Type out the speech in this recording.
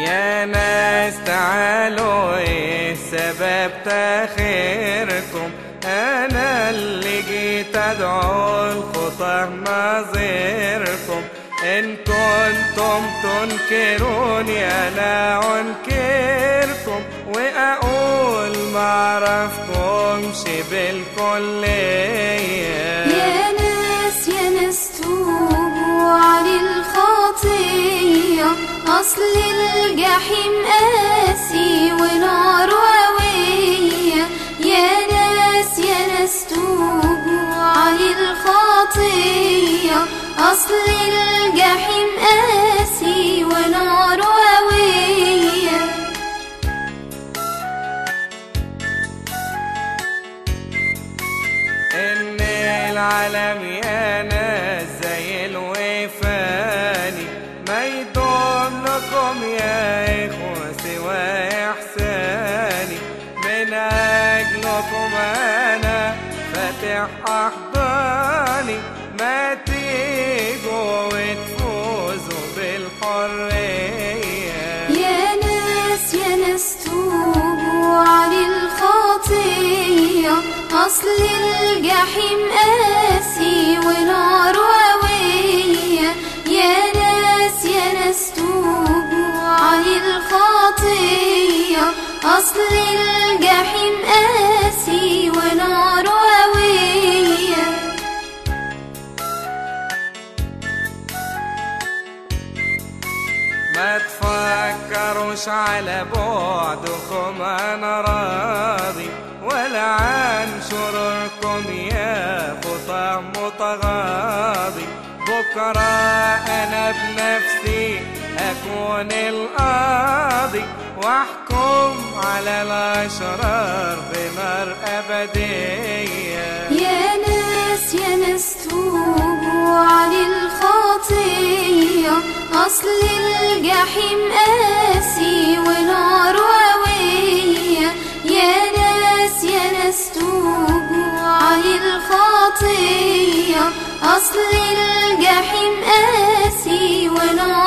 يا ناس تعالوا إيه السبب تاخيركم أنا اللي جيت ادعو الخطى نظيركم إن كنتم تنكروني أنا أنكركم. وأقول معرفكمش بالكليه الجحيم قاسي ونار قوية يا ناس يا ناس توبوا عن الخطية أصل الجحيم قاسي ونار قوية إن العالم يا أنا فاتح أحضاني. ما تيجوا وتفوزوا بالحرية. يا ناس يا ناس توبوا عن الخطية أصل الجحيم قاسي ونار قوية يا ناس يا ناس توبوا عن الخطية أصل الجحيم تفكروش على بعدكم أنا راضي ولا عن شروركم يا خطى متغاضي. بكرة أنا بنفسي أكون القاضي وأحكم على الأشرار. أصل الجحيم قاسي ونار قوية يا ناس يا ناس توبوا عن الخطية أصل الجحيم قاسي ونار